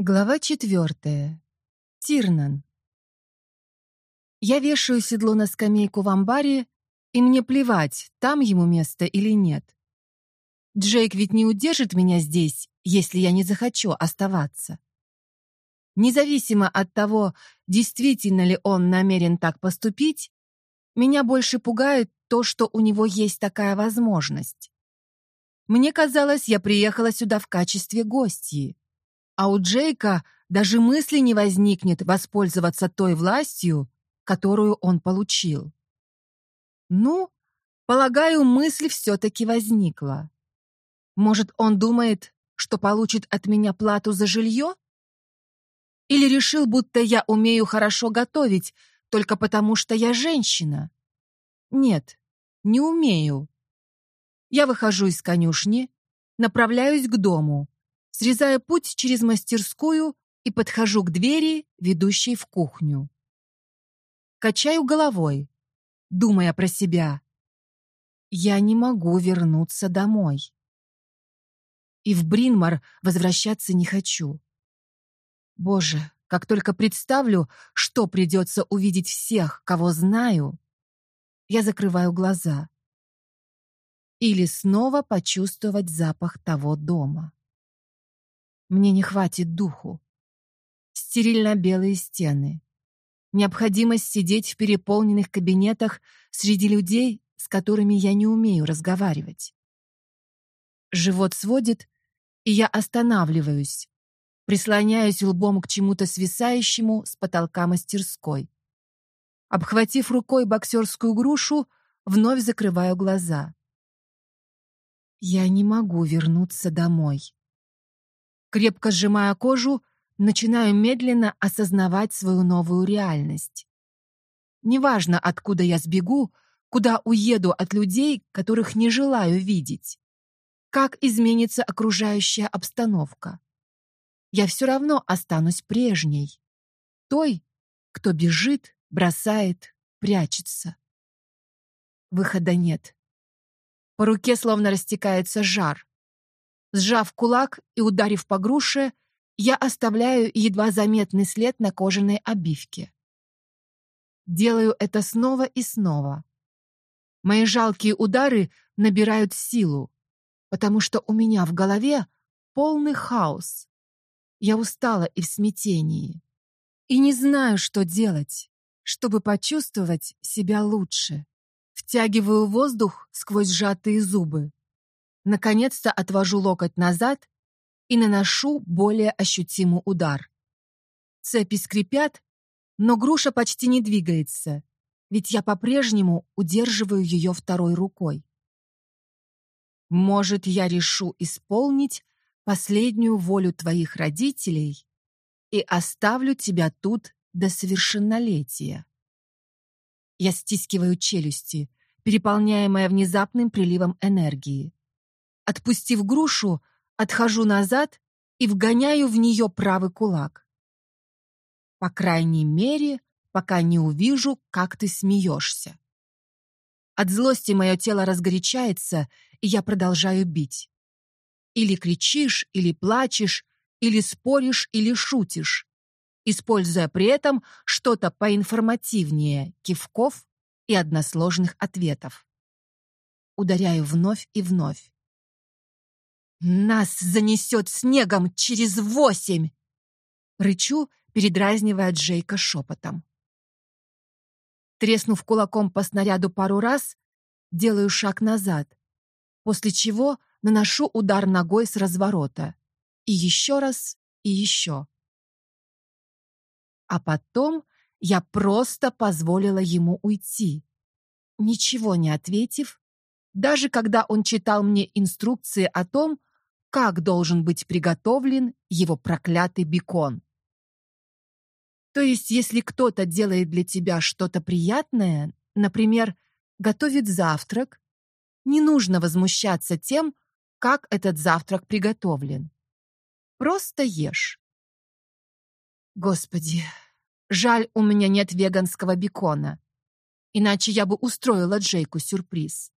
Глава четвертая. Тирнан. Я вешаю седло на скамейку в амбаре, и мне плевать, там ему место или нет. Джейк ведь не удержит меня здесь, если я не захочу оставаться. Независимо от того, действительно ли он намерен так поступить, меня больше пугает то, что у него есть такая возможность. Мне казалось, я приехала сюда в качестве гостьи а у Джейка даже мысли не возникнет воспользоваться той властью, которую он получил. Ну, полагаю, мысль все-таки возникла. Может, он думает, что получит от меня плату за жилье? Или решил, будто я умею хорошо готовить, только потому что я женщина? Нет, не умею. Я выхожу из конюшни, направляюсь к дому, срезая путь через мастерскую и подхожу к двери, ведущей в кухню. Качаю головой, думая про себя. Я не могу вернуться домой. И в Бринмар возвращаться не хочу. Боже, как только представлю, что придется увидеть всех, кого знаю, я закрываю глаза. Или снова почувствовать запах того дома. Мне не хватит духу. Стерильно-белые стены. Необходимость сидеть в переполненных кабинетах среди людей, с которыми я не умею разговаривать. Живот сводит, и я останавливаюсь, прислоняюсь лбом к чему-то свисающему с потолка мастерской. Обхватив рукой боксерскую грушу, вновь закрываю глаза. Я не могу вернуться домой. Крепко сжимая кожу, начинаю медленно осознавать свою новую реальность. Неважно, откуда я сбегу, куда уеду от людей, которых не желаю видеть. Как изменится окружающая обстановка. Я все равно останусь прежней. Той, кто бежит, бросает, прячется. Выхода нет. По руке словно растекается жар. Сжав кулак и ударив по груше, я оставляю едва заметный след на кожаной обивке. Делаю это снова и снова. Мои жалкие удары набирают силу, потому что у меня в голове полный хаос. Я устала и в смятении. И не знаю, что делать, чтобы почувствовать себя лучше. Втягиваю воздух сквозь сжатые зубы. Наконец-то отвожу локоть назад и наношу более ощутимый удар. Цепи скрипят, но груша почти не двигается, ведь я по-прежнему удерживаю ее второй рукой. Может, я решу исполнить последнюю волю твоих родителей и оставлю тебя тут до совершеннолетия. Я стискиваю челюсти, переполняемая внезапным приливом энергии. Отпустив грушу, отхожу назад и вгоняю в нее правый кулак. По крайней мере, пока не увижу, как ты смеешься. От злости мое тело разгорячается, и я продолжаю бить. Или кричишь, или плачешь, или споришь, или шутишь, используя при этом что-то поинформативнее кивков и односложных ответов. Ударяю вновь и вновь. «Нас занесет снегом через восемь!» Рычу, передразнивая Джейка шепотом. Треснув кулаком по снаряду пару раз, делаю шаг назад, после чего наношу удар ногой с разворота. И еще раз, и еще. А потом я просто позволила ему уйти, ничего не ответив, даже когда он читал мне инструкции о том, как должен быть приготовлен его проклятый бекон. То есть, если кто-то делает для тебя что-то приятное, например, готовит завтрак, не нужно возмущаться тем, как этот завтрак приготовлен. Просто ешь. Господи, жаль, у меня нет веганского бекона. Иначе я бы устроила Джейку сюрприз.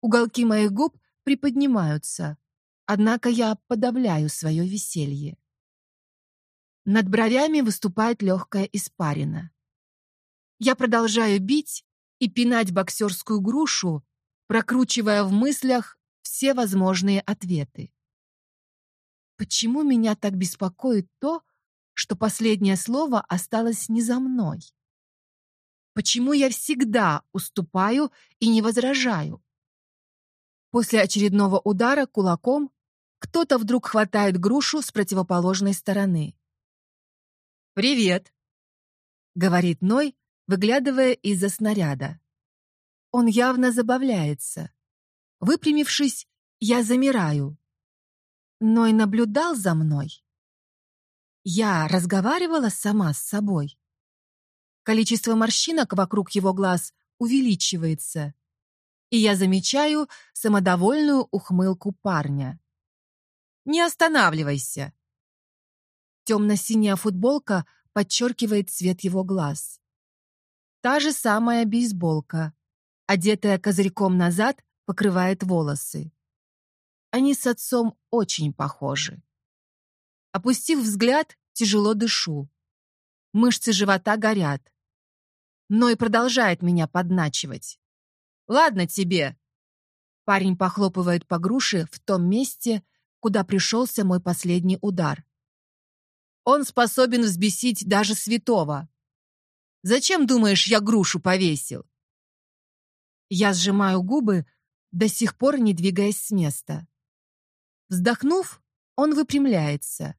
Уголки моих губ приподнимаются, Однако я подавляю свое веселье. Над бровями выступает легкая испарина. Я продолжаю бить и пинать боксерскую грушу, прокручивая в мыслях все возможные ответы. Почему меня так беспокоит то, что последнее слово осталось не за мной? Почему я всегда уступаю и не возражаю? После очередного удара кулаком кто-то вдруг хватает грушу с противоположной стороны. «Привет», — говорит Ной, выглядывая из-за снаряда. Он явно забавляется. Выпрямившись, я замираю. Ной наблюдал за мной. Я разговаривала сама с собой. Количество морщинок вокруг его глаз увеличивается, и я замечаю самодовольную ухмылку парня. «Не останавливайся!» Темно-синяя футболка подчеркивает цвет его глаз. Та же самая бейсболка, одетая козырьком назад, покрывает волосы. Они с отцом очень похожи. Опустив взгляд, тяжело дышу. Мышцы живота горят. Но и продолжает меня подначивать. «Ладно тебе!» Парень похлопывает по груше в том месте, куда пришелся мой последний удар. Он способен взбесить даже святого. Зачем, думаешь, я грушу повесил? Я сжимаю губы, до сих пор не двигаясь с места. Вздохнув, он выпрямляется.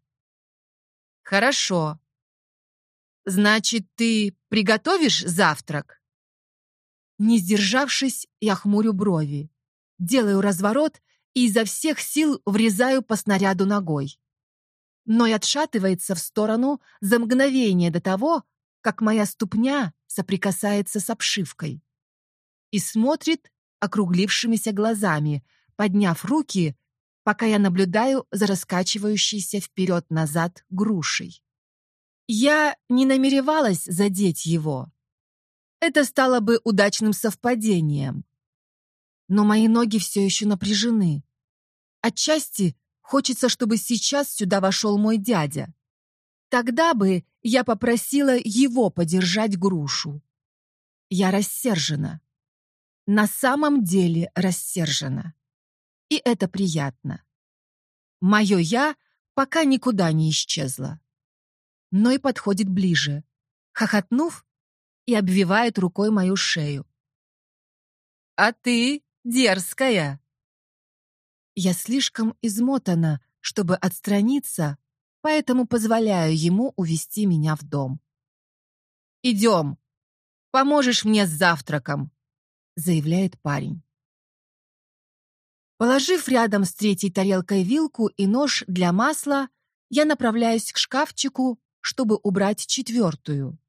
«Хорошо. Значит, ты приготовишь завтрак?» Не сдержавшись, я хмурю брови, делаю разворот и изо всех сил врезаю по снаряду ногой. Но и отшатывается в сторону за мгновение до того, как моя ступня соприкасается с обшивкой. И смотрит округлившимися глазами, подняв руки, пока я наблюдаю за раскачивающейся вперед-назад грушей. Я не намеревалась задеть его. Это стало бы удачным совпадением. Но мои ноги все еще напряжены. Отчасти хочется, чтобы сейчас сюда вошел мой дядя. Тогда бы я попросила его подержать грушу. Я рассержена. На самом деле рассержена. И это приятно. Мое «я» пока никуда не исчезло. Но и подходит ближе, хохотнув и обвивает рукой мою шею. «А ты дерзкая!» Я слишком измотана, чтобы отстраниться, поэтому позволяю ему увести меня в дом. «Идем, поможешь мне с завтраком», — заявляет парень. Положив рядом с третьей тарелкой вилку и нож для масла, я направляюсь к шкафчику, чтобы убрать четвертую.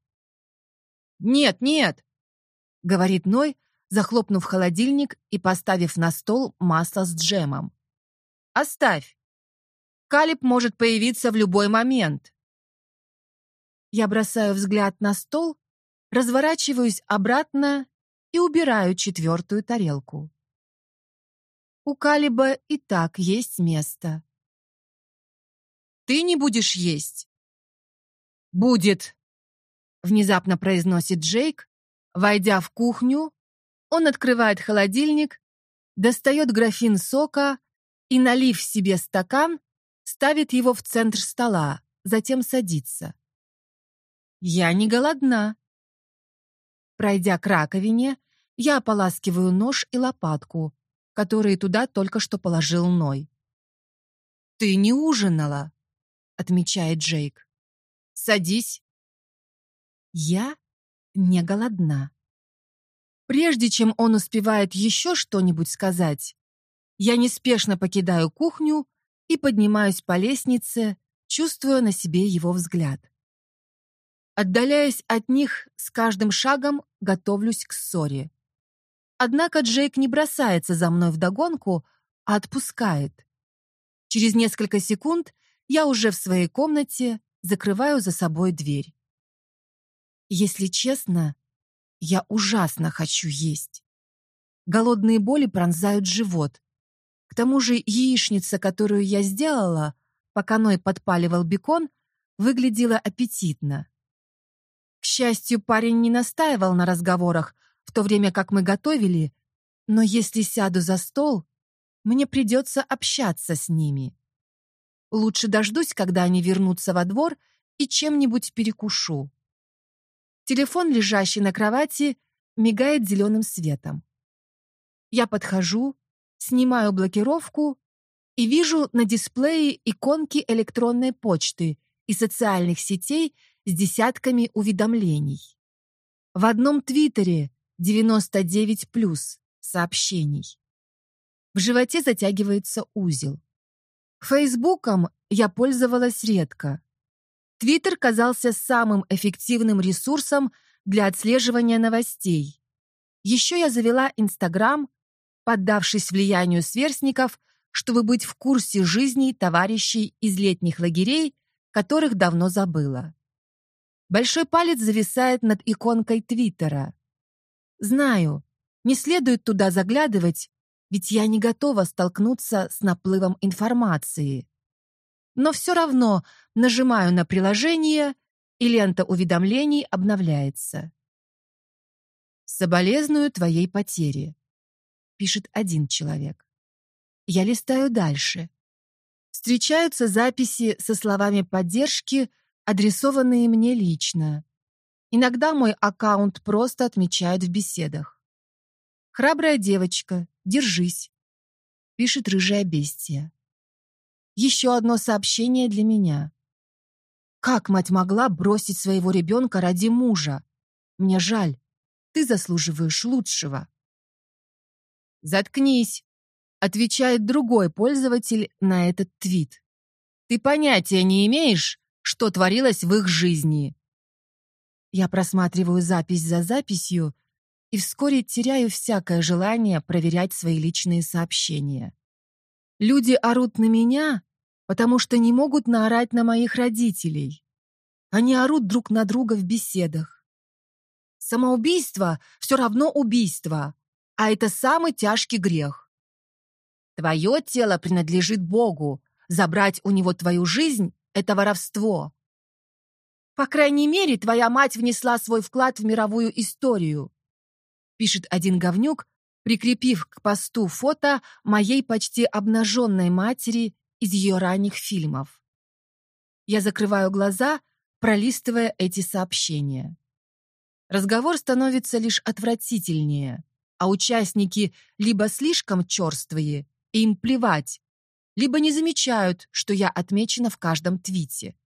«Нет, нет!» — говорит Ной, захлопнув холодильник и поставив на стол масло с джемом. «Оставь! Калиб может появиться в любой момент. Я бросаю взгляд на стол, разворачиваюсь обратно и убираю четвертую тарелку. У Калиба и так есть место. «Ты не будешь есть?» «Будет», — внезапно произносит Джейк, войдя в кухню, он открывает холодильник, достает графин сока и, налив себе стакан, ставит его в центр стола, затем садится. Я не голодна. Пройдя к раковине, я ополаскиваю нож и лопатку, которые туда только что положил Ной. «Ты не ужинала», — отмечает Джейк. «Садись». Я не голодна. Прежде чем он успевает еще что-нибудь сказать, я неспешно покидаю кухню и поднимаюсь по лестнице, чувствуя на себе его взгляд. Отдаляясь от них, с каждым шагом готовлюсь к ссоре. Однако Джейк не бросается за мной вдогонку, а отпускает. Через несколько секунд я уже в своей комнате закрываю за собой дверь. Если честно, я ужасно хочу есть. Голодные боли пронзают живот, к тому же яичница, которую я сделала, пока Ной подпаливал бекон, выглядела аппетитно. К счастью, парень не настаивал на разговорах, в то время как мы готовили, но если сяду за стол, мне придется общаться с ними. Лучше дождусь, когда они вернутся во двор, и чем-нибудь перекушу. Телефон, лежащий на кровати, мигает зеленым светом. Я подхожу, снимаю блокировку и вижу на дисплее иконки электронной почты и социальных сетей с десятками уведомлений. В одном твиттере 99 плюс сообщений. В животе затягивается узел. Фейсбуком я пользовалась редко. Твиттер казался самым эффективным ресурсом для отслеживания новостей. Еще я завела Инстаграм, поддавшись влиянию сверстников, чтобы быть в курсе жизней товарищей из летних лагерей, которых давно забыла. Большой палец зависает над иконкой Твиттера. Знаю, не следует туда заглядывать, ведь я не готова столкнуться с наплывом информации. Но все равно нажимаю на приложение, и лента уведомлений обновляется. «Соболезную твоей потере», — пишет один человек. Я листаю дальше. Встречаются записи со словами поддержки, адресованные мне лично. Иногда мой аккаунт просто отмечают в беседах. «Храбрая девочка, держись», — пишет рыжая бестия. Еще одно сообщение для меня. Как мать могла бросить своего ребенка ради мужа? Мне жаль. Ты заслуживаешь лучшего. «Заткнись», — отвечает другой пользователь на этот твит. «Ты понятия не имеешь, что творилось в их жизни». Я просматриваю запись за записью и вскоре теряю всякое желание проверять свои личные сообщения. Люди орут на меня, потому что не могут наорать на моих родителей. Они орут друг на друга в беседах. Самоубийство все равно убийство, а это самый тяжкий грех. Твое тело принадлежит Богу, забрать у него твою жизнь — это воровство. По крайней мере, твоя мать внесла свой вклад в мировую историю пишет один говнюк, прикрепив к посту фото моей почти обнаженной матери из ее ранних фильмов. Я закрываю глаза, пролистывая эти сообщения. Разговор становится лишь отвратительнее, а участники либо слишком черствые, и им плевать, либо не замечают, что я отмечена в каждом твите.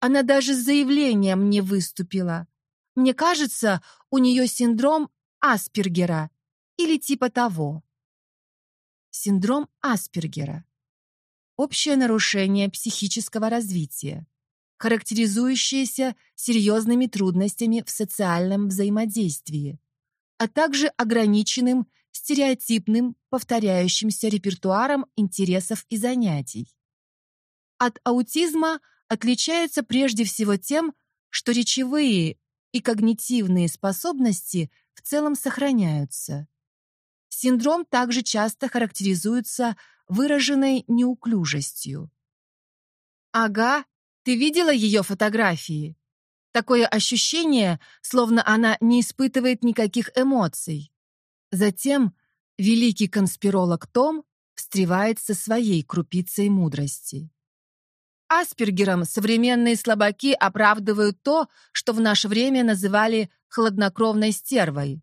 Она даже с заявлением не выступила, мне кажется, у нее синдром Аспергера или типа того. Синдром Аспергера. Общее нарушение психического развития, характеризующееся серьезными трудностями в социальном взаимодействии, а также ограниченным стереотипным повторяющимся репертуаром интересов и занятий. От аутизма отличается прежде всего тем, что речевые и когнитивные способности в целом сохраняются. Синдром также часто характеризуется выраженной неуклюжестью. «Ага, ты видела ее фотографии?» Такое ощущение, словно она не испытывает никаких эмоций. Затем великий конспиролог Том встревает со своей крупицей мудрости. Аспергером современные слабаки оправдывают то, что в наше время называли хладнокровной стервой.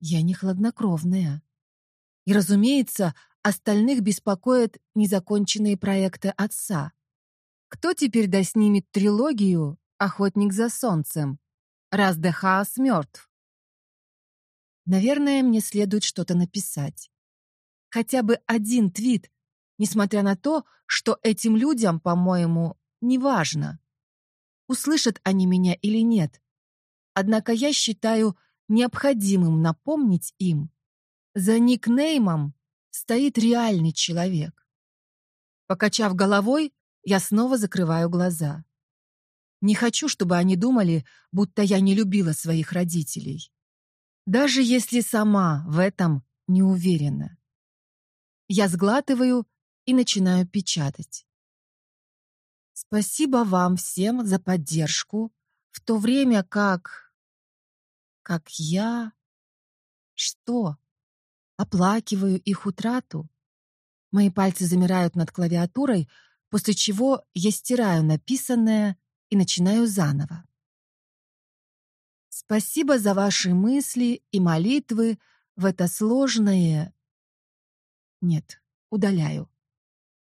Я не хладнокровная. И, разумеется, остальных беспокоят незаконченные проекты отца. Кто теперь доснимет трилогию «Охотник за солнцем», раз Дехаас мертв? Наверное, мне следует что-то написать. Хотя бы один твит, несмотря на то, что этим людям, по-моему, не важно, услышат они меня или нет. Однако я считаю необходимым напомнить им, за никнеймом стоит реальный человек. Покачав головой, я снова закрываю глаза. Не хочу, чтобы они думали, будто я не любила своих родителей. Даже если сама в этом не уверена. Я сглатываю и начинаю печатать. Спасибо вам всем за поддержку, в то время как... Как я... Что? Оплакиваю их утрату? Мои пальцы замирают над клавиатурой, после чего я стираю написанное и начинаю заново. Спасибо за ваши мысли и молитвы в это сложное... Нет, удаляю.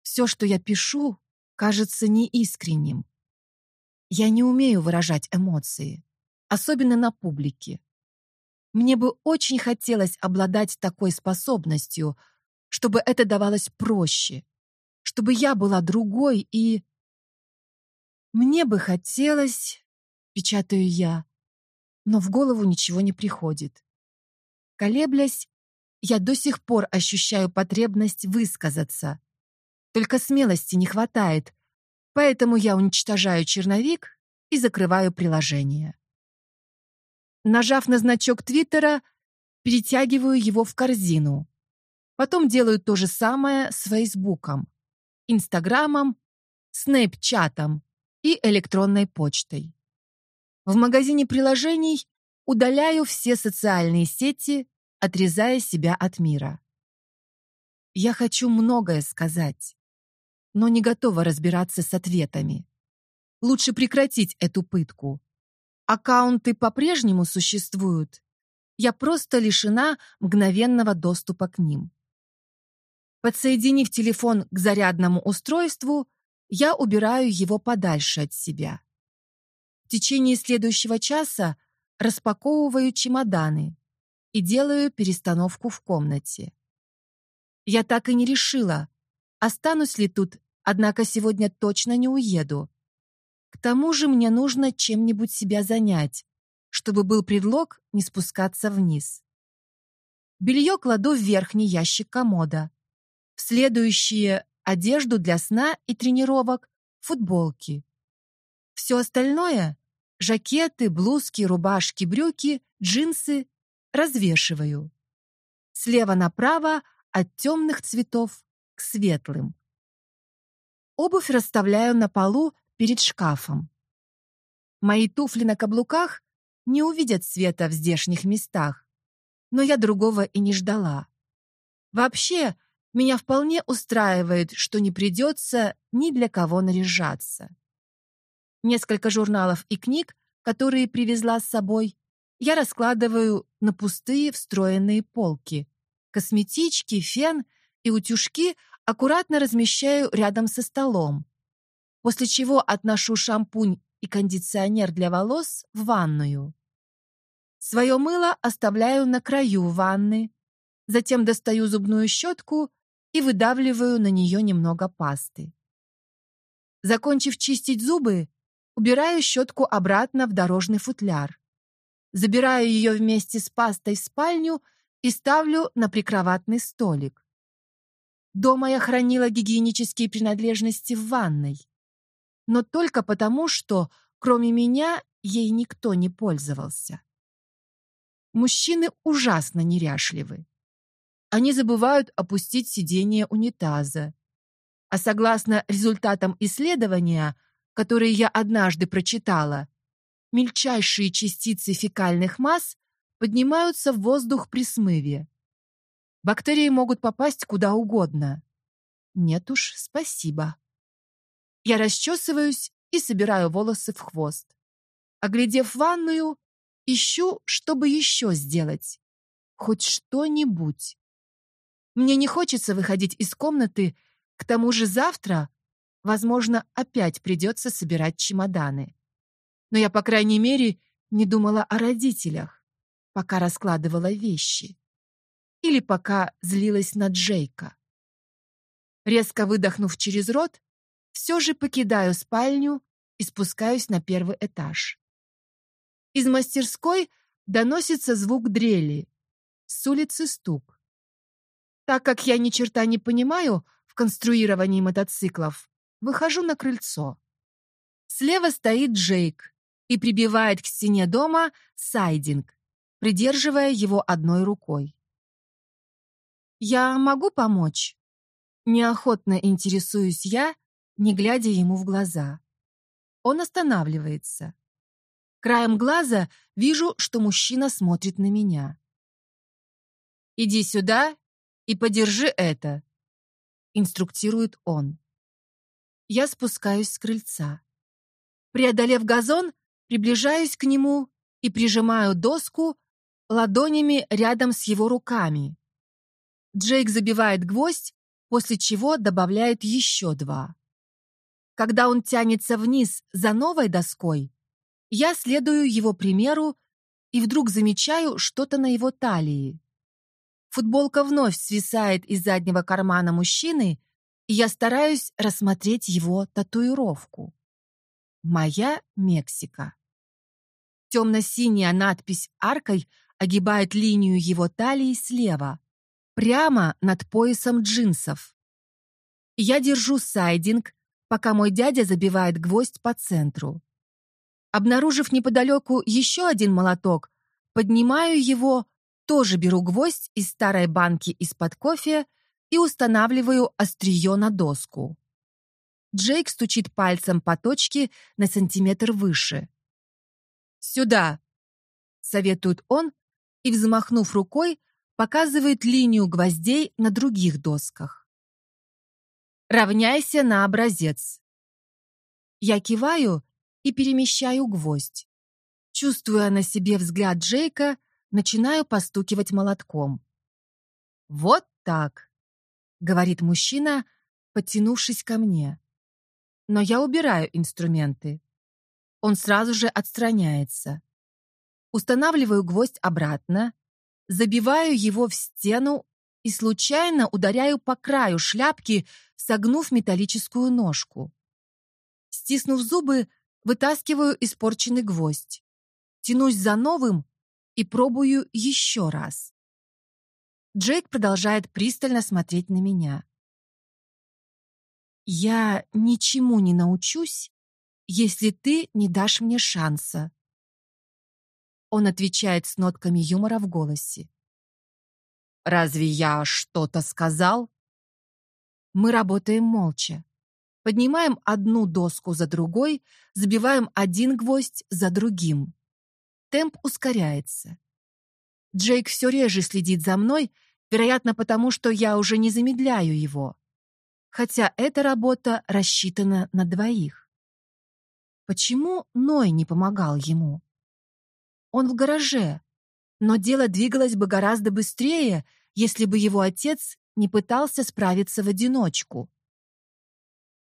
Все, что я пишу, кажется неискренним. Я не умею выражать эмоции, особенно на публике. Мне бы очень хотелось обладать такой способностью, чтобы это давалось проще, чтобы я была другой и... Мне бы хотелось, печатаю я, но в голову ничего не приходит. Колеблясь, я до сих пор ощущаю потребность высказаться. Только смелости не хватает, поэтому я уничтожаю черновик и закрываю приложение. Нажав на значок Твиттера, перетягиваю его в корзину. Потом делаю то же самое с Фейсбуком, Инстаграмом, Снэпчатом и электронной почтой. В магазине приложений удаляю все социальные сети, отрезая себя от мира. Я хочу многое сказать, но не готова разбираться с ответами. Лучше прекратить эту пытку. Аккаунты по-прежнему существуют. Я просто лишена мгновенного доступа к ним. Подсоединив телефон к зарядному устройству, я убираю его подальше от себя. В течение следующего часа распаковываю чемоданы и делаю перестановку в комнате. Я так и не решила, останусь ли тут, однако сегодня точно не уеду. Тому же мне нужно чем-нибудь себя занять, чтобы был предлог не спускаться вниз. Белье кладу в верхний ящик комода. В следующие одежду для сна и тренировок, футболки. Все остальное — жакеты, блузки, рубашки, брюки, джинсы — развешиваю. Слева направо от темных цветов к светлым. Обувь расставляю на полу перед шкафом. Мои туфли на каблуках не увидят света в здешних местах, но я другого и не ждала. Вообще, меня вполне устраивает, что не придется ни для кого наряжаться. Несколько журналов и книг, которые привезла с собой, я раскладываю на пустые встроенные полки. Косметички, фен и утюжки аккуратно размещаю рядом со столом, после чего отношу шампунь и кондиционер для волос в ванную. Свое мыло оставляю на краю ванны, затем достаю зубную щетку и выдавливаю на нее немного пасты. Закончив чистить зубы, убираю щетку обратно в дорожный футляр. Забираю ее вместе с пастой в спальню и ставлю на прикроватный столик. Дома я хранила гигиенические принадлежности в ванной. Но только потому, что, кроме меня, ей никто не пользовался. Мужчины ужасно неряшливы они забывают опустить сиденье унитаза. А согласно результатам исследования, которые я однажды прочитала, мельчайшие частицы фекальных масс поднимаются в воздух при смыве. Бактерии могут попасть куда угодно. Нет уж, спасибо. Я расчесываюсь и собираю волосы в хвост. Оглядев ванную, ищу, чтобы еще сделать. Хоть что-нибудь. Мне не хочется выходить из комнаты, к тому же завтра, возможно, опять придется собирать чемоданы. Но я, по крайней мере, не думала о родителях, пока раскладывала вещи. Или пока злилась на Джейка. Резко выдохнув через рот, все же покидаю спальню и спускаюсь на первый этаж. Из мастерской доносится звук дрели. С улицы стук. Так как я ни черта не понимаю в конструировании мотоциклов, выхожу на крыльцо. Слева стоит Джейк и прибивает к стене дома сайдинг, придерживая его одной рукой. «Я могу помочь?» Неохотно интересуюсь я, не глядя ему в глаза. Он останавливается. Краем глаза вижу, что мужчина смотрит на меня. «Иди сюда и подержи это», — инструктирует он. Я спускаюсь с крыльца. Преодолев газон, приближаюсь к нему и прижимаю доску ладонями рядом с его руками. Джейк забивает гвоздь, после чего добавляет еще два. Когда он тянется вниз за новой доской, я следую его примеру и вдруг замечаю что-то на его талии. Футболка вновь свисает из заднего кармана мужчины, и я стараюсь рассмотреть его татуировку. «Моя Мексика». Темно-синяя надпись аркой огибает линию его талии слева, прямо над поясом джинсов. Я держу сайдинг, пока мой дядя забивает гвоздь по центру. Обнаружив неподалеку еще один молоток, поднимаю его, тоже беру гвоздь из старой банки из-под кофе и устанавливаю острие на доску. Джейк стучит пальцем по точке на сантиметр выше. «Сюда!» — советует он и, взмахнув рукой, показывает линию гвоздей на других досках. «Равняйся на образец». Я киваю и перемещаю гвоздь. Чувствуя на себе взгляд Джейка, начинаю постукивать молотком. «Вот так», — говорит мужчина, подтянувшись ко мне. Но я убираю инструменты. Он сразу же отстраняется. Устанавливаю гвоздь обратно, забиваю его в стену и случайно ударяю по краю шляпки, согнув металлическую ножку. Стиснув зубы, Вытаскиваю испорченный гвоздь. Тянусь за новым и пробую еще раз. Джейк продолжает пристально смотреть на меня. «Я ничему не научусь, если ты не дашь мне шанса». Он отвечает с нотками юмора в голосе. «Разве я что-то сказал?» Мы работаем молча. Поднимаем одну доску за другой, забиваем один гвоздь за другим. Темп ускоряется. Джейк все реже следит за мной, вероятно, потому что я уже не замедляю его. Хотя эта работа рассчитана на двоих. Почему Ной не помогал ему? Он в гараже, но дело двигалось бы гораздо быстрее, если бы его отец не пытался справиться в одиночку.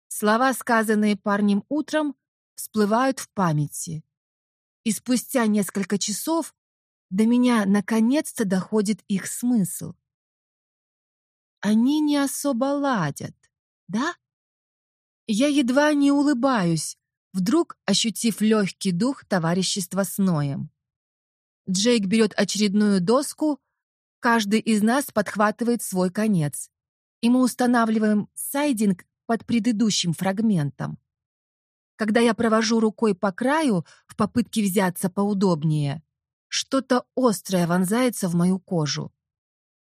Слова, сказанные парнем утром, всплывают в памяти. И спустя несколько часов до меня наконец-то доходит их смысл. Они не особо ладят, да? Я едва не улыбаюсь, вдруг ощутив легкий дух товарищества с Ноем. Джейк берет очередную доску, каждый из нас подхватывает свой конец, и мы устанавливаем сайдинг под предыдущим фрагментом. Когда я провожу рукой по краю в попытке взяться поудобнее, что-то острое вонзается в мою кожу.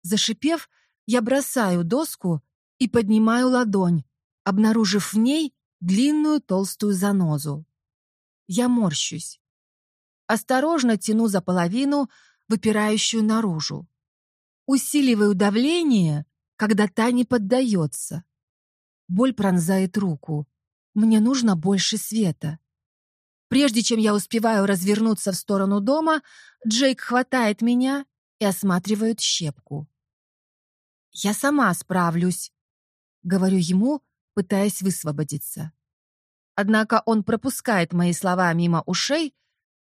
Зашипев, я бросаю доску и поднимаю ладонь, обнаружив в ней длинную толстую занозу. Я морщусь. Осторожно тяну за половину, выпирающую наружу. Усиливаю давление, когда та не поддается. Боль пронзает руку. Мне нужно больше света. Прежде чем я успеваю развернуться в сторону дома, Джейк хватает меня и осматривает щепку. «Я сама справлюсь», — говорю ему, пытаясь высвободиться. Однако он пропускает мои слова мимо ушей,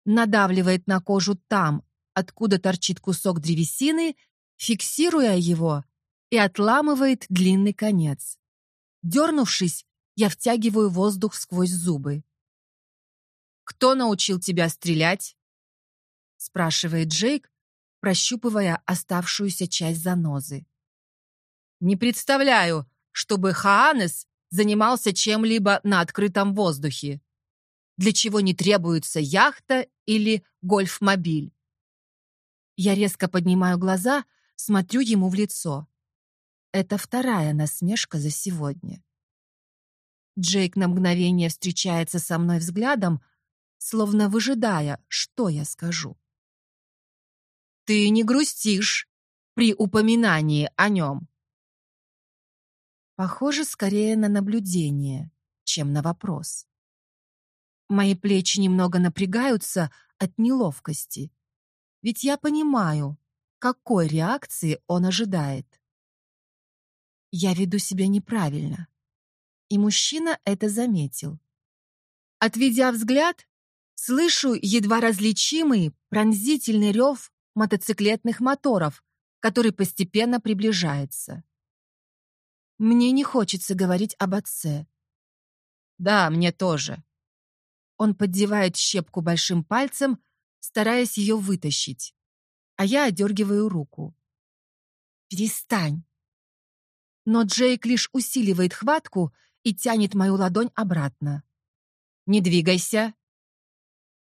надавливает на кожу там, откуда торчит кусок древесины, фиксируя его и отламывает длинный конец. Дернувшись, я втягиваю воздух сквозь зубы. «Кто научил тебя стрелять?» спрашивает Джейк, прощупывая оставшуюся часть занозы. «Не представляю, чтобы Хаанес занимался чем-либо на открытом воздухе, для чего не требуется яхта или гольф-мобиль». Я резко поднимаю глаза, смотрю ему в лицо. Это вторая насмешка за сегодня. Джейк на мгновение встречается со мной взглядом, словно выжидая, что я скажу. «Ты не грустишь при упоминании о нем?» Похоже скорее на наблюдение, чем на вопрос. Мои плечи немного напрягаются от неловкости, ведь я понимаю, какой реакции он ожидает. Я веду себя неправильно, и мужчина это заметил. Отведя взгляд, слышу едва различимый пронзительный рев мотоциклетных моторов, который постепенно приближается. Мне не хочется говорить об отце. Да, мне тоже. Он поддевает щепку большим пальцем, стараясь ее вытащить. А я одергиваю руку. «Перестань!» Но Джейк лишь усиливает хватку и тянет мою ладонь обратно. «Не двигайся!»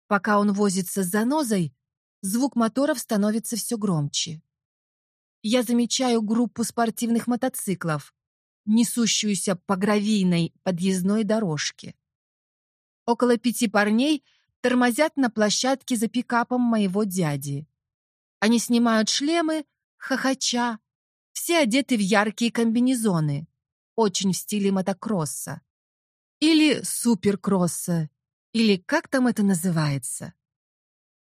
Пока он возится с занозой, звук моторов становится все громче. Я замечаю группу спортивных мотоциклов, несущуюся по гравийной подъездной дорожке. Около пяти парней тормозят на площадке за пикапом моего дяди. Они снимают шлемы, хохоча, все одеты в яркие комбинезоны, очень в стиле мотокросса. Или суперкросса, или как там это называется.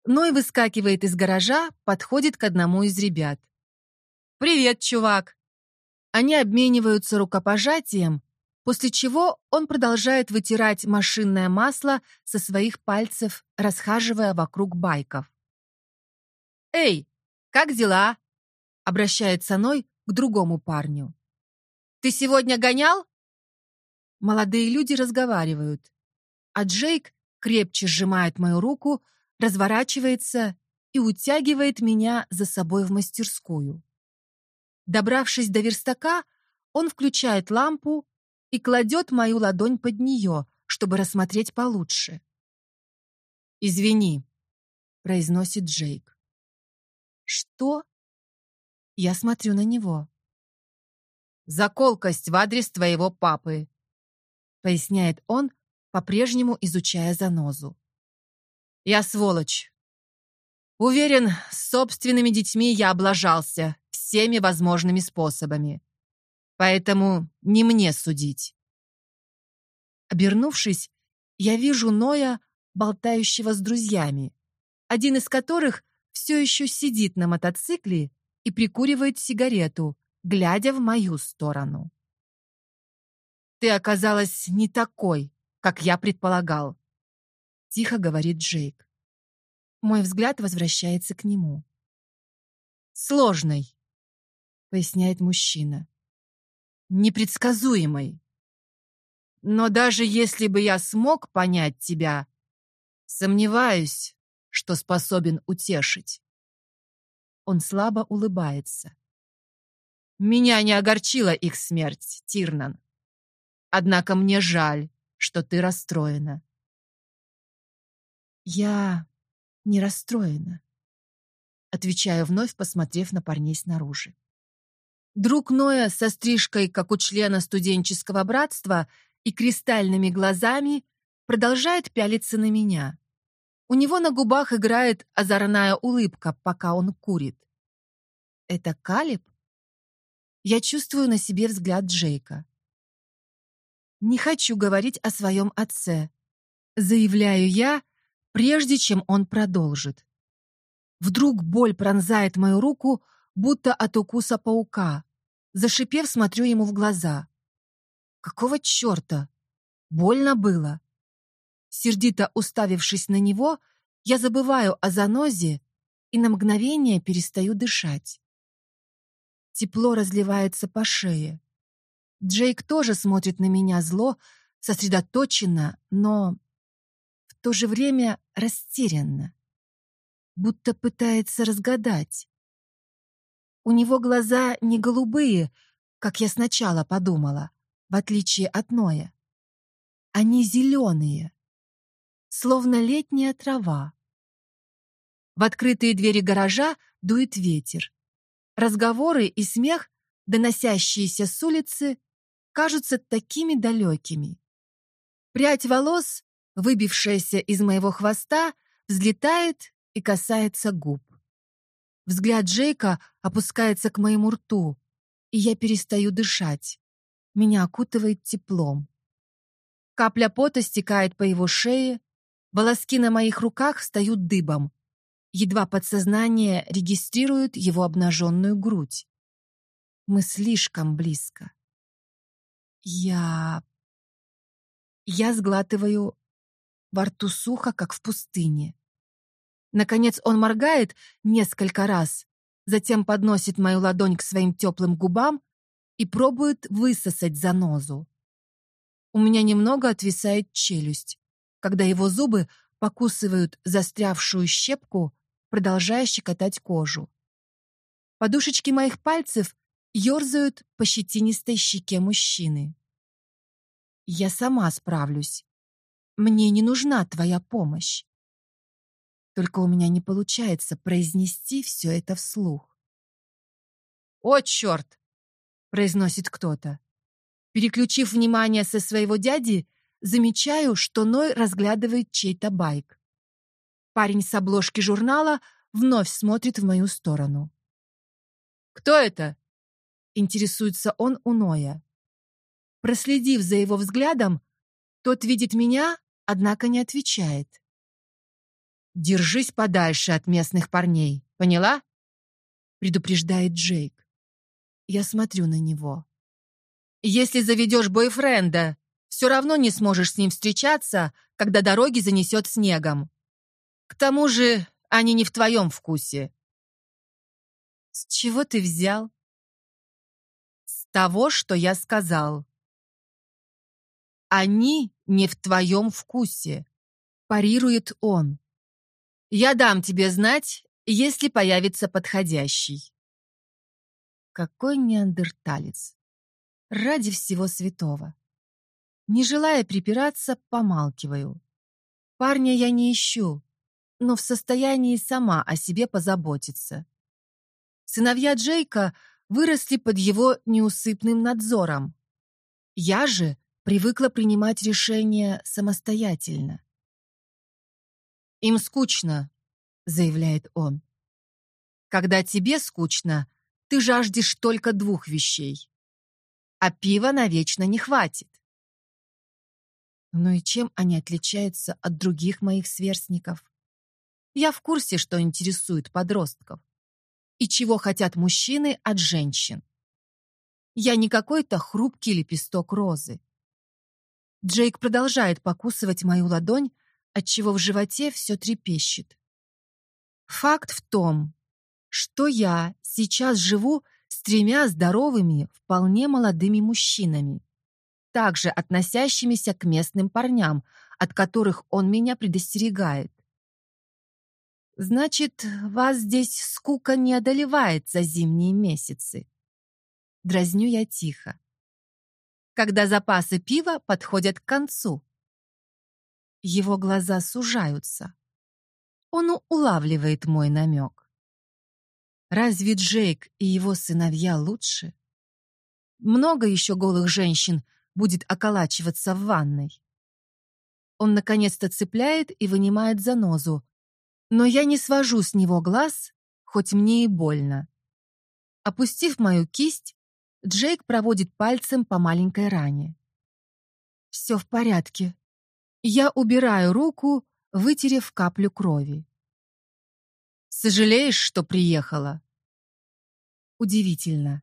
Ной выскакивает из гаража, подходит к одному из ребят. «Привет, чувак!» Они обмениваются рукопожатием, после чего он продолжает вытирать машинное масло со своих пальцев, расхаживая вокруг байков. «Эй, как дела?» — обращается Ной к другому парню. «Ты сегодня гонял?» Молодые люди разговаривают, а Джейк крепче сжимает мою руку, разворачивается и утягивает меня за собой в мастерскую. Добравшись до верстака, он включает лампу и кладет мою ладонь под нее, чтобы рассмотреть получше. «Извини», — произносит Джейк. «Что?» Я смотрю на него. «Заколкость в адрес твоего папы», — поясняет он, по-прежнему изучая занозу. «Я сволочь. Уверен, с собственными детьми я облажался всеми возможными способами. Поэтому не мне судить». Обернувшись, я вижу Ноя, болтающего с друзьями, один из которых все еще сидит на мотоцикле и прикуривает сигарету, глядя в мою сторону. «Ты оказалась не такой, как я предполагал», — тихо говорит Джейк. Мой взгляд возвращается к нему. «Сложной», — поясняет мужчина. «Непредсказуемой. Но даже если бы я смог понять тебя, сомневаюсь, что способен утешить. Он слабо улыбается. Меня не огорчила их смерть, Тирнан. Однако мне жаль, что ты расстроена. Я не расстроена. Отвечаю вновь, посмотрев на парней снаружи. Друг Ноя со стрижкой, как у члена студенческого братства, и кристальными глазами продолжает пялиться на меня. У него на губах играет озорная улыбка, пока он курит. Это Калиб? Я чувствую на себе взгляд Джейка. Не хочу говорить о своем отце. Заявляю я, прежде чем он продолжит. Вдруг боль пронзает мою руку, будто от укуса паука. Зашипев, смотрю ему в глаза. Какого черта? Больно было. Сердито уставившись на него, я забываю о занозе и на мгновение перестаю дышать. Тепло разливается по шее. Джейк тоже смотрит на меня зло, сосредоточенно, но в то же время растерянно, будто пытается разгадать. У него глаза не голубые, как я сначала подумала, в отличие от Ноя. Они зеленые, словно летняя трава. В открытые двери гаража дует ветер. Разговоры и смех, доносящиеся с улицы, кажутся такими далекими. Прядь волос, выбившаяся из моего хвоста, взлетает и касается губ. Взгляд Джейка опускается к моему рту, и я перестаю дышать. Меня окутывает теплом. Капля пота стекает по его шее, волоски на моих руках встают дыбом. Едва подсознание регистрирует его обнаженную грудь. Мы слишком близко. Я... Я сглатываю во рту сухо, как в пустыне. Наконец он моргает несколько раз, затем подносит мою ладонь к своим теплым губам и пробует высосать занозу. У меня немного отвисает челюсть, когда его зубы покусывают застрявшую щепку, продолжая щекотать кожу. Подушечки моих пальцев ерзают по щетинистой щеке мужчины. Я сама справлюсь. Мне не нужна твоя помощь. Только у меня не получается произнести все это вслух. «О, черт!» — произносит кто-то. Переключив внимание со своего дяди, замечаю, что Ной разглядывает чей-то байк. Парень с обложки журнала вновь смотрит в мою сторону. «Кто это?» — интересуется он у Ноя. Проследив за его взглядом, тот видит меня, однако не отвечает. «Держись подальше от местных парней, поняла?» — предупреждает Джейк. Я смотрю на него. «Если заведешь бойфренда, все равно не сможешь с ним встречаться, когда дороги занесет снегом. К тому же они не в твоем вкусе». «С чего ты взял?» «С того, что я сказал», они не в твоем вкусе», — парирует он. «Я дам тебе знать, если появится подходящий». Какой неандерталец. Ради всего святого. Не желая припираться, помалкиваю. Парня я не ищу, но в состоянии сама о себе позаботиться. Сыновья Джейка выросли под его неусыпным надзором. Я же привыкла принимать решения самостоятельно. «Им скучно», — заявляет он. «Когда тебе скучно, ты жаждешь только двух вещей. А пива навечно не хватит». Ну и чем они отличаются от других моих сверстников? Я в курсе, что интересует подростков. И чего хотят мужчины от женщин. Я не какой-то хрупкий лепесток розы. Джейк продолжает покусывать мою ладонь, отчего в животе все трепещет. Факт в том, что я сейчас живу с тремя здоровыми, вполне молодыми мужчинами, также относящимися к местным парням, от которых он меня предостерегает. Значит, вас здесь скука не одолевает за зимние месяцы. Дразню я тихо когда запасы пива подходят к концу. Его глаза сужаются. Он улавливает мой намек. Разве Джейк и его сыновья лучше? Много еще голых женщин будет околачиваться в ванной. Он наконец-то цепляет и вынимает занозу, но я не свожу с него глаз, хоть мне и больно. Опустив мою кисть, Джейк проводит пальцем по маленькой ране. Все в порядке. Я убираю руку, вытерев каплю крови. Сожалеешь, что приехала? Удивительно.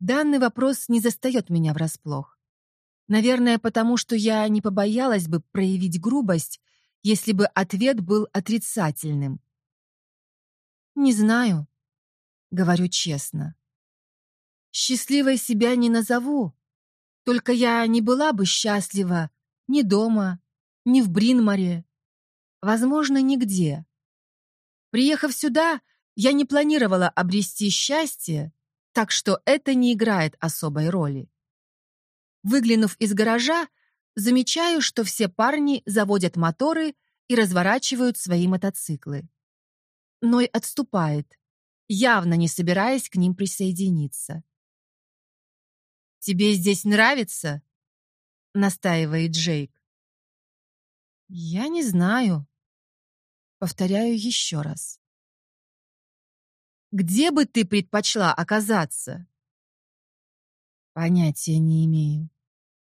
Данный вопрос не застает меня врасплох. Наверное, потому что я не побоялась бы проявить грубость, если бы ответ был отрицательным. «Не знаю», — говорю честно. Счастливой себя не назову. Только я не была бы счастлива ни дома, ни в Бринморе. Возможно, нигде. Приехав сюда, я не планировала обрести счастье, так что это не играет особой роли. Выглянув из гаража, замечаю, что все парни заводят моторы и разворачивают свои мотоциклы. Ной отступает, явно не собираясь к ним присоединиться. «Тебе здесь нравится?» — настаивает Джейк. Я не знаю. Повторяю еще раз. Где бы ты предпочла оказаться? Понятия не имею.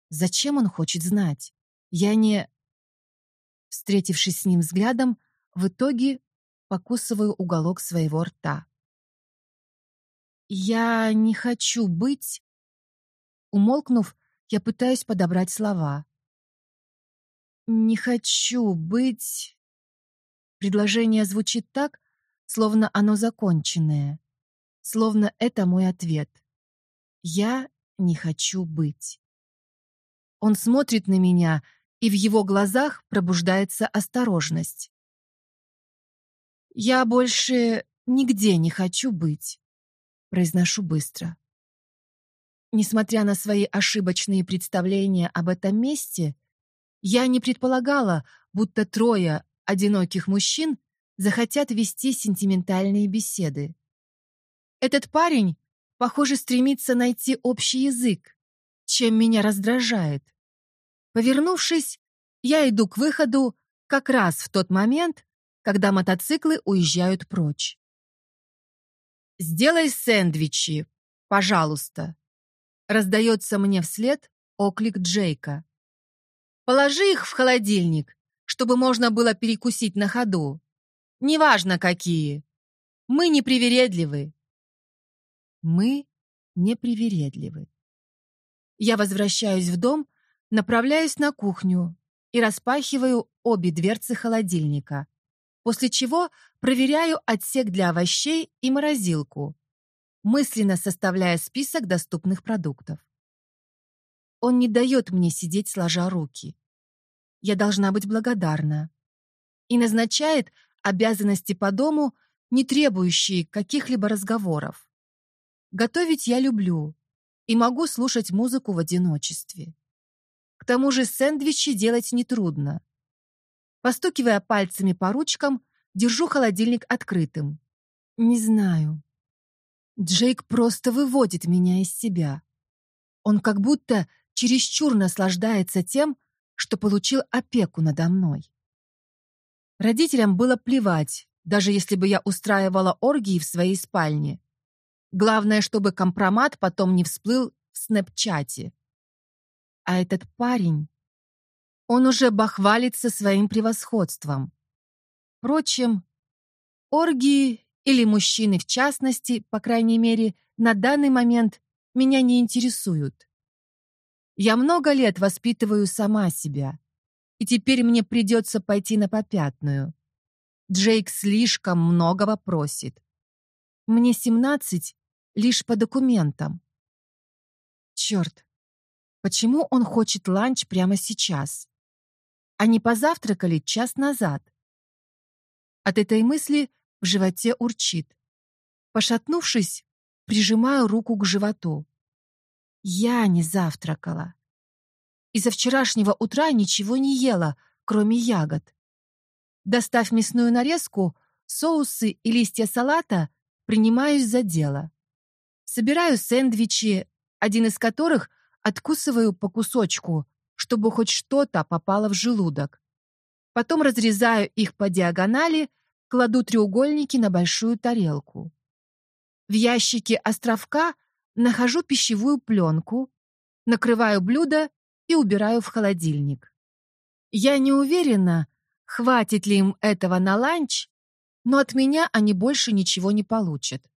Зачем он хочет знать? Я не... Встретившись с ним взглядом, в итоге покусываю уголок своего рта. Я не хочу быть... Умолкнув, я пытаюсь подобрать слова. Не хочу быть... Предложение звучит так, словно оно законченное. Словно это мой ответ. Я не хочу быть. Он смотрит на меня, и в его глазах пробуждается осторожность. «Я больше нигде не хочу быть», — произношу быстро. Несмотря на свои ошибочные представления об этом месте, я не предполагала, будто трое одиноких мужчин захотят вести сентиментальные беседы. Этот парень, похоже, стремится найти общий язык, чем меня раздражает. Повернувшись, я иду к выходу как раз в тот момент, когда мотоциклы уезжают прочь. «Сделай сэндвичи, пожалуйста», — раздается мне вслед оклик Джейка. «Положи их в холодильник, чтобы можно было перекусить на ходу. Неважно, какие. Мы непривередливы». Мы непривередливы. Я возвращаюсь в дом, направляюсь на кухню и распахиваю обе дверцы холодильника, после чего проверяю отсек для овощей и морозилку, мысленно составляя список доступных продуктов. Он не дает мне сидеть сложа руки. Я должна быть благодарна. И назначает обязанности по дому, не требующие каких-либо разговоров. Готовить я люблю и могу слушать музыку в одиночестве. К тому же сэндвичи делать нетрудно. Постукивая пальцами по ручкам, держу холодильник открытым. Не знаю. Джейк просто выводит меня из себя. Он как будто чересчур наслаждается тем, что получил опеку надо мной. Родителям было плевать, даже если бы я устраивала оргии в своей спальне. Главное, чтобы компромат потом не всплыл в снэпчате. А этот парень, он уже бахвалится своим превосходством. Впрочем, оргии или мужчины в частности, по крайней мере, на данный момент меня не интересуют. Я много лет воспитываю сама себя, и теперь мне придется пойти на попятную. Джейк слишком многого просит. Мне 17, лишь по документам. Черт, почему он хочет ланч прямо сейчас? Они позавтракали час назад. От этой мысли в животе урчит. Пошатнувшись, прижимаю руку к животу. Я не завтракала. И со вчерашнего утра ничего не ела, кроме ягод. Достав мясную нарезку, соусы и листья салата, принимаюсь за дело. Собираю сэндвичи, один из которых откусываю по кусочку, чтобы хоть что-то попало в желудок. Потом разрезаю их по диагонали, кладу треугольники на большую тарелку. В ящике островка нахожу пищевую пленку, накрываю блюдо и убираю в холодильник. Я не уверена, хватит ли им этого на ланч, но от меня они больше ничего не получат.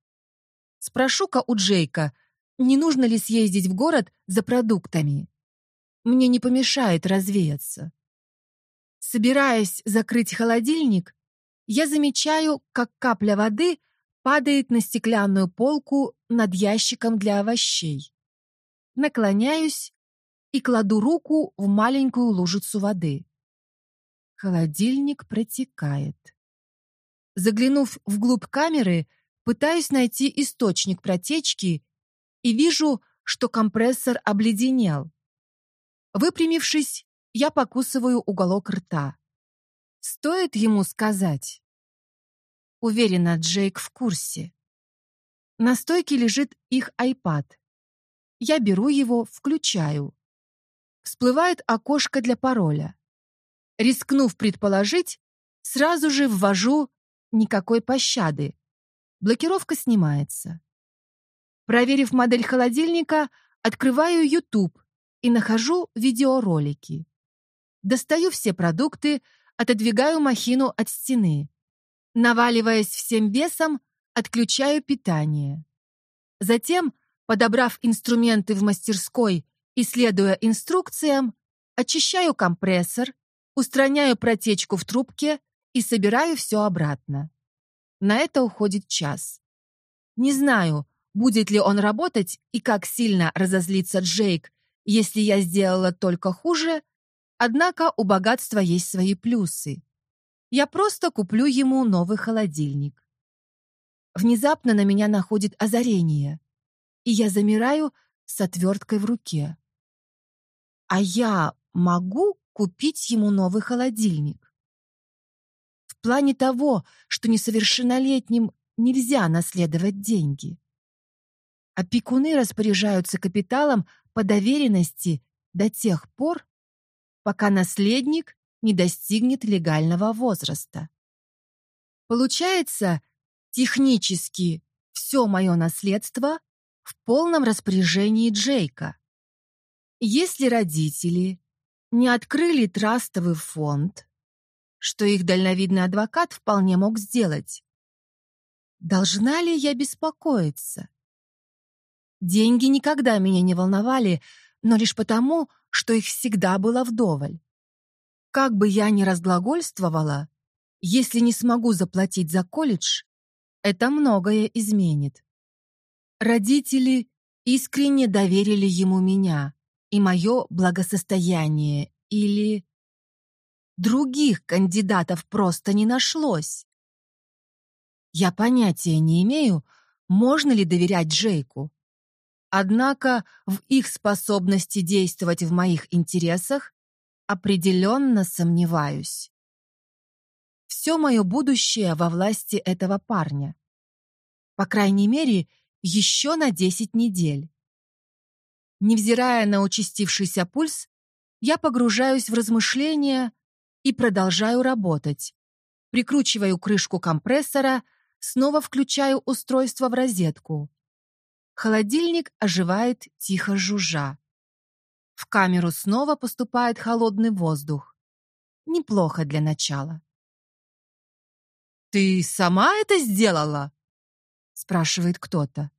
Спрошу-ка у Джейка, не нужно ли съездить в город за продуктами. Мне не помешает развеяться. Собираясь закрыть холодильник, я замечаю, как капля воды падает на стеклянную полку над ящиком для овощей. Наклоняюсь и кладу руку в маленькую лужицу воды. Холодильник протекает. Заглянув вглубь камеры, Пытаюсь найти источник протечки и вижу, что компрессор обледенел. Выпрямившись, я покусываю уголок рта. Стоит ему сказать? Уверена, Джейк в курсе. На стойке лежит их iPad. Я беру его, включаю. Всплывает окошко для пароля. Рискнув предположить, сразу же ввожу никакой пощады. Блокировка снимается. Проверив модель холодильника, открываю YouTube и нахожу видеоролики. Достаю все продукты, отодвигаю махину от стены. Наваливаясь всем весом, отключаю питание. Затем, подобрав инструменты в мастерской и следуя инструкциям, очищаю компрессор, устраняю протечку в трубке и собираю все обратно. На это уходит час. Не знаю, будет ли он работать и как сильно разозлится Джейк, если я сделала только хуже, однако у богатства есть свои плюсы. Я просто куплю ему новый холодильник. Внезапно на меня находит озарение, и я замираю с отверткой в руке. А я могу купить ему новый холодильник? В плане того, что несовершеннолетним нельзя наследовать деньги. Опекуны распоряжаются капиталом по доверенности до тех пор, пока наследник не достигнет легального возраста. Получается, технически все мое наследство в полном распоряжении Джейка. Если родители не открыли трастовый фонд, что их дальновидный адвокат вполне мог сделать, должна ли я беспокоиться? Деньги никогда меня не волновали, но лишь потому, что их всегда было вдоволь. Как бы я ни разглагольствовала, если не смогу заплатить за колледж, это многое изменит. Родители искренне доверили ему меня и мое благосостояние, или... Других кандидатов просто не нашлось. Я понятия не имею, можно ли доверять Джейку. Однако в их способности действовать в моих интересах определенно сомневаюсь. Все мое будущее во власти этого парня. По крайней мере, еще на 10 недель. Невзирая на участившийся пульс, я погружаюсь в размышления и продолжаю работать. Прикручиваю крышку компрессора, снова включаю устройство в розетку. Холодильник оживает тихо жужжа. В камеру снова поступает холодный воздух. Неплохо для начала. «Ты сама это сделала?» спрашивает кто-то.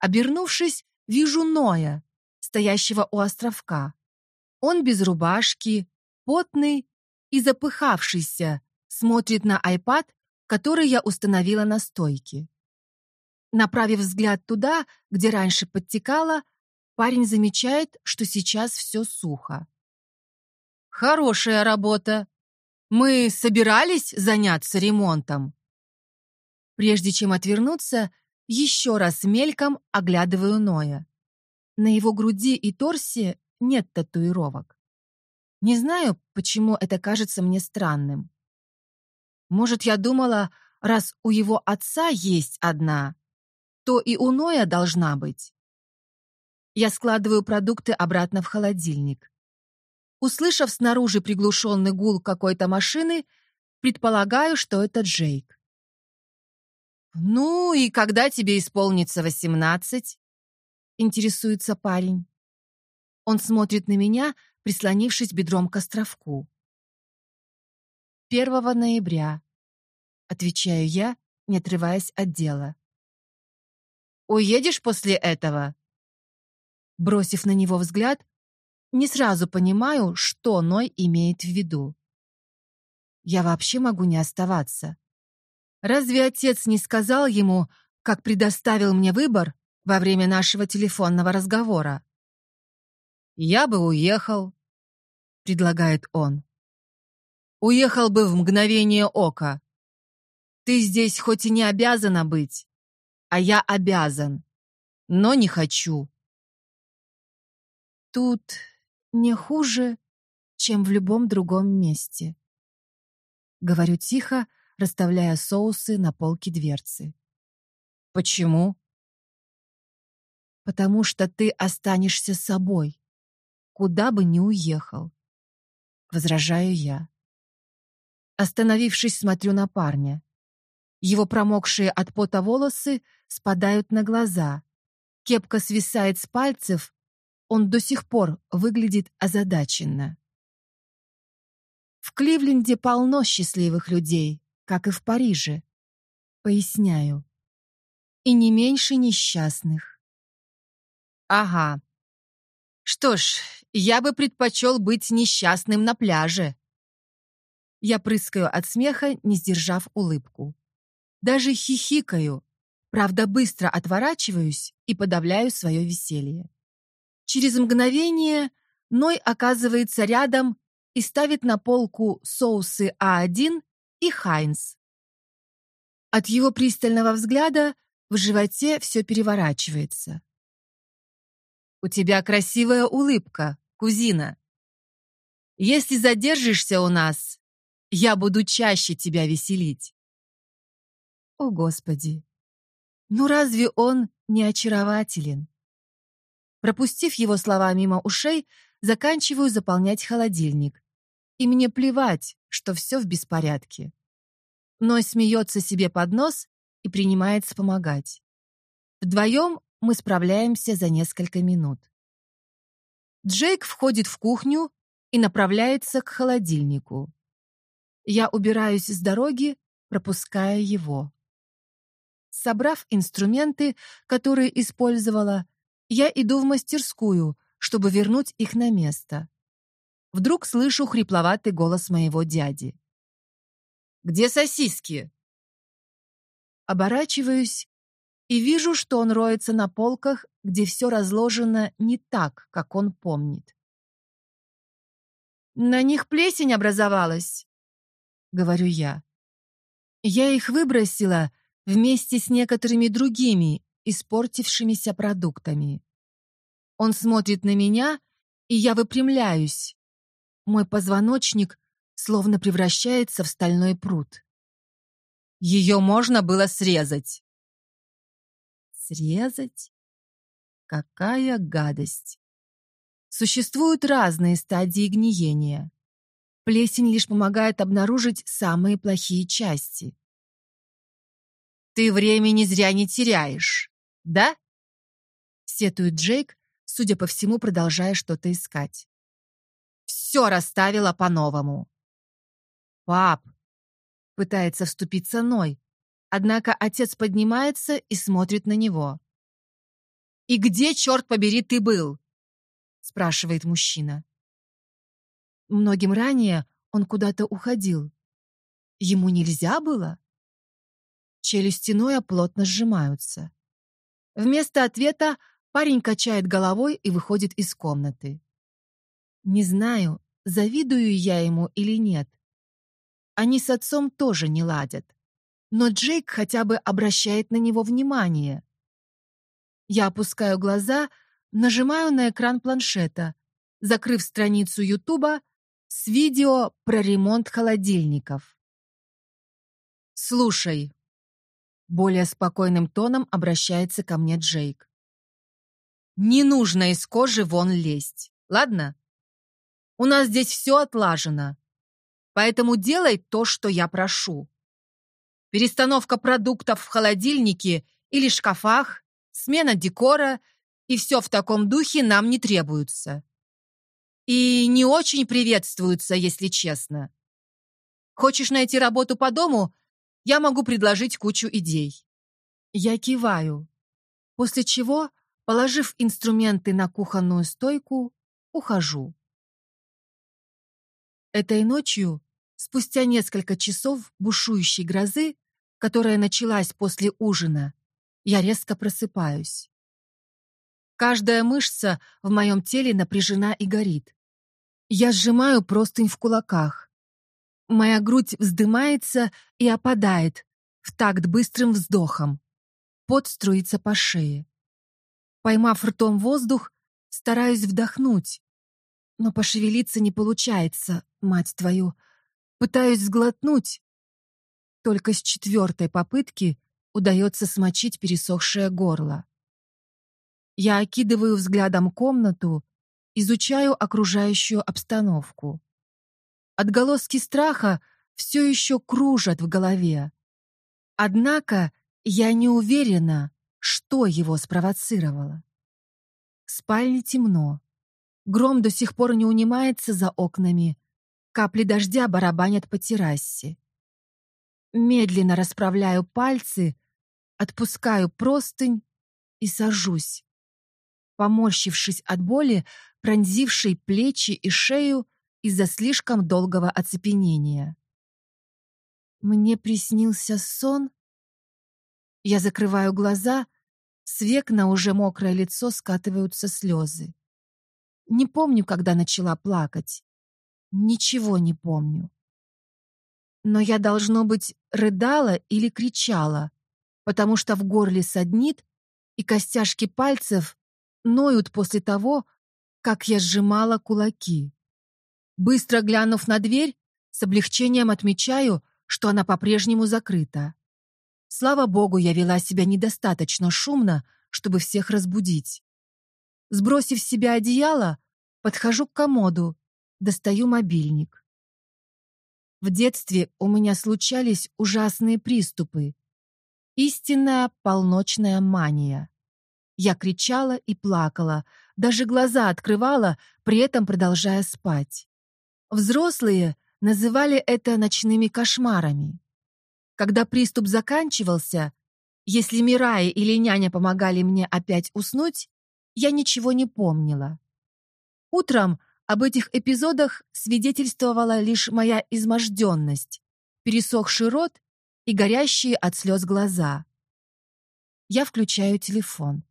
Обернувшись, вижу Ноя, стоящего у островка. Он без рубашки, потный и запыхавшийся, смотрит на iPad, который я установила на стойке. Направив взгляд туда, где раньше подтекало, парень замечает, что сейчас все сухо. «Хорошая работа. Мы собирались заняться ремонтом?» Прежде чем отвернуться, еще раз мельком оглядываю Ноя. На его груди и торсе нет татуировок. Не знаю, почему это кажется мне странным. Может, я думала, раз у его отца есть одна, то и у Ноя должна быть. Я складываю продукты обратно в холодильник. Услышав снаружи приглушенный гул какой-то машины, предполагаю, что это Джейк. «Ну и когда тебе исполнится восемнадцать?» — интересуется парень. Он смотрит на меня, прислонившись бедром к островку. «Первого ноября», — отвечаю я, не отрываясь от дела. Уедешь после этого?» Бросив на него взгляд, не сразу понимаю, что Ной имеет в виду. Я вообще могу не оставаться. Разве отец не сказал ему, как предоставил мне выбор во время нашего телефонного разговора? «Я бы уехал», — предлагает он. «Уехал бы в мгновение ока. Ты здесь хоть и не обязана быть, а я обязан, но не хочу. Тут не хуже, чем в любом другом месте. Говорю тихо, расставляя соусы на полке дверцы. Почему? Потому что ты останешься собой, куда бы ни уехал. возражаю я. Остановившись, смотрю на парня. Его промокшие от пота волосы спадают на глаза. Кепка свисает с пальцев, он до сих пор выглядит озадаченно. В Кливленде полно счастливых людей, как и в Париже. Поясняю. И не меньше несчастных. Ага. Что ж, я бы предпочел быть несчастным на пляже. Я прыскаю от смеха, не сдержав улыбку. Даже хихикаю, правда, быстро отворачиваюсь и подавляю свое веселье. Через мгновение Ной оказывается рядом и ставит на полку соусы А1 и Хайнс. От его пристального взгляда в животе все переворачивается. «У тебя красивая улыбка, кузина. Если задержишься у нас, я буду чаще тебя веселить». О, Господи! Ну разве он не очарователен? Пропустив его слова мимо ушей, заканчиваю заполнять холодильник. И мне плевать, что все в беспорядке. Ной смеется себе под нос и принимается помогать. Вдвоем мы справляемся за несколько минут. Джейк входит в кухню и направляется к холодильнику. Я убираюсь с дороги, пропуская его. Собрав инструменты, которые использовала, я иду в мастерскую, чтобы вернуть их на место. Вдруг слышу хрипловатый голос моего дяди. «Где сосиски?» Оборачиваюсь и вижу, что он роется на полках, где все разложено не так, как он помнит. «На них плесень образовалась», — говорю я. Я их выбросила вместе с некоторыми другими испортившимися продуктами. Он смотрит на меня, и я выпрямляюсь. Мой позвоночник словно превращается в стальной пруд. Ее можно было срезать. Срезать? Какая гадость! Существуют разные стадии гниения. Плесень лишь помогает обнаружить самые плохие части. Ты времени зря не теряешь да?» Сетует Джейк, судя по всему, продолжая что-то искать. «Все расставила по-новому». «Пап!» — пытается вступиться Ной, однако отец поднимается и смотрит на него. «И где, черт побери, ты был?» — спрашивает мужчина. Многим ранее он куда-то уходил. Ему нельзя было? Челюсти Ноя плотно сжимаются. Вместо ответа парень качает головой и выходит из комнаты. Не знаю, завидую я ему или нет. Они с отцом тоже не ладят. Но Джейк хотя бы обращает на него внимание. Я опускаю глаза, нажимаю на экран планшета, закрыв страницу Ютуба с видео про ремонт холодильников. «Слушай, более спокойным тоном обращается ко мне Джейк. «Не нужно из кожи вон лезть, ладно? У нас здесь все отлажено, поэтому делай то, что я прошу. Перестановка продуктов в холодильнике или шкафах, смена декора и все в таком духе нам не требуется. И не очень приветствуются, если честно. Хочешь найти работу по дому, я могу предложить кучу идей. Я киваю, после чего, положив инструменты на кухонную стойку, ухожу. Этой ночью, спустя несколько часов бушующей грозы, которая началась после ужина, я резко просыпаюсь. Каждая мышца в моем теле напряжена и горит. Я сжимаю простынь в кулаках. Моя грудь вздымается и опадает в такт быстрым вздохом. Пот струится по шее. Поймав ртом воздух, стараюсь вдохнуть. Но пошевелиться не получается, мать твою. Пытаюсь сглотнуть. Только с четвертой попытки удается смочить пересохшее горло. Я окидываю взглядом комнату, изучаю окружающую обстановку. Отголоски страха все еще кружат в голове. Однако я не уверена, что его спровоцировало. В спальне темно. Гром до сих пор не унимается за окнами. Капли дождя барабанят по террасе. Медленно расправляю пальцы, отпускаю простынь и сажусь. Поморщившись от боли, пронзившей плечи и шею из-за слишком долгого оцепенения. Мне приснился сон. Я закрываю глаза, с век на уже мокрое лицо скатываются слезы. Не помню, когда начала плакать. Ничего не помню. Но я, должно быть, рыдала или кричала, потому что в горле саднит, и костяшки пальцев ноют после того, как я сжимала кулаки. Быстро глянув на дверь, с облегчением отмечаю, что она по-прежнему закрыта. Слава богу, я вела себя недостаточно шумно, чтобы всех разбудить. Сбросив с себя одеяло, подхожу к комоду, достаю мобильник. В детстве у меня случались ужасные приступы. Истинная полночная мания. Я кричала и плакала, даже глаза открывала, при этом продолжая спать. Взрослые называли это ночными кошмарами. Когда приступ заканчивался, если Мирай или няня помогали мне опять уснуть, я ничего не помнила. Утром об этих эпизодах свидетельствовала лишь моя изможденность, пересохший рот и горящие от слез глаза. Я включаю телефон.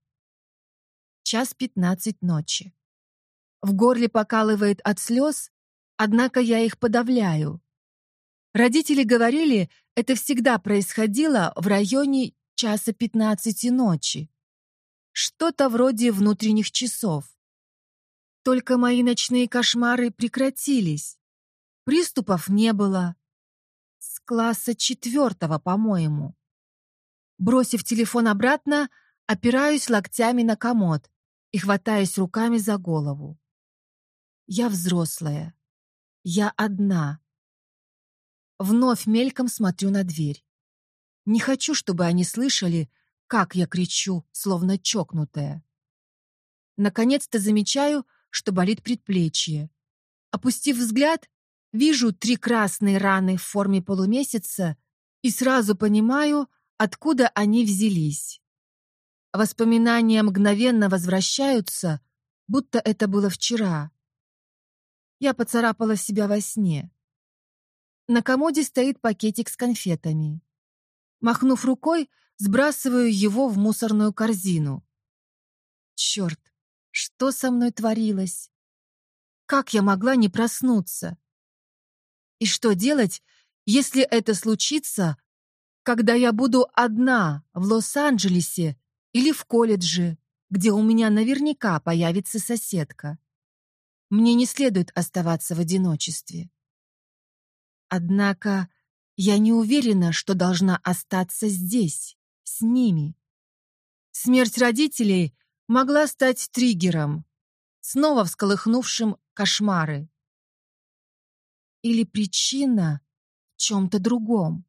Час пятнадцать ночи. В горле покалывает от слез, однако я их подавляю. Родители говорили, это всегда происходило в районе часа пятнадцати ночи. Что-то вроде внутренних часов. Только мои ночные кошмары прекратились. Приступов не было. С класса четвертого, по-моему. Бросив телефон обратно, опираюсь локтями на комод и хватаюсь руками за голову. Я взрослая. Я одна. Вновь мельком смотрю на дверь. Не хочу, чтобы они слышали, как я кричу, словно чокнутая. Наконец-то замечаю, что болит предплечье. Опустив взгляд, вижу три красные раны в форме полумесяца и сразу понимаю, откуда они взялись. Воспоминания мгновенно возвращаются, будто это было вчера. Я поцарапала себя во сне. На комоде стоит пакетик с конфетами. Махнув рукой, сбрасываю его в мусорную корзину. Черт, что со мной творилось? Как я могла не проснуться? И что делать, если это случится, когда я буду одна в Лос-Анджелесе или в колледже, где у меня наверняка появится соседка? Мне не следует оставаться в одиночестве. Однако я не уверена, что должна остаться здесь, с ними. Смерть родителей могла стать триггером, снова всколыхнувшим кошмары. Или причина в чем-то другом.